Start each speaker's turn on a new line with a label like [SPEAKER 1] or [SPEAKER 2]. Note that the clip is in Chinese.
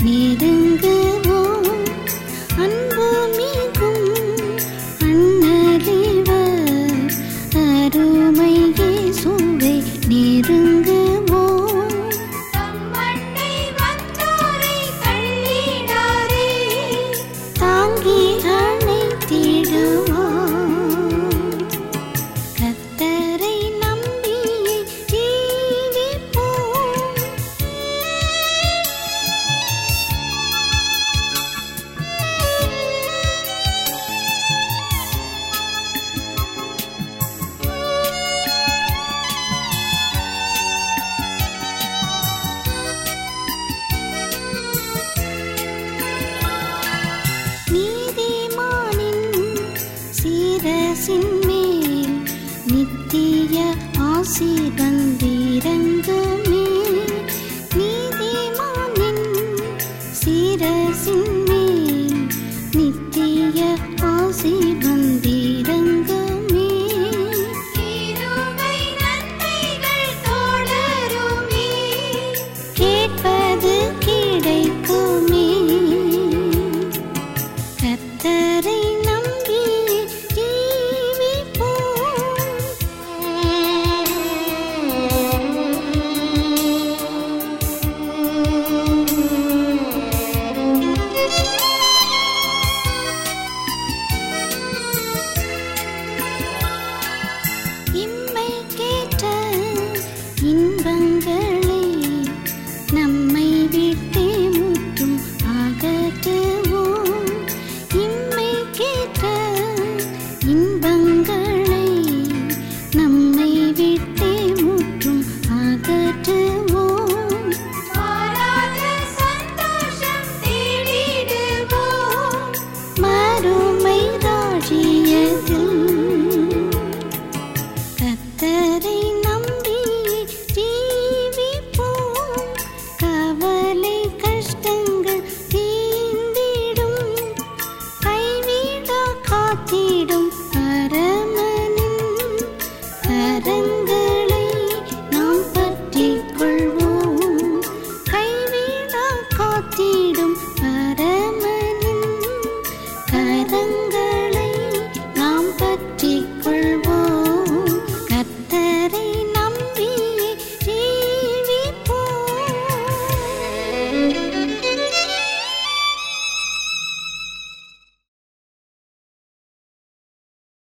[SPEAKER 1] 你等记得 deep